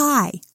pie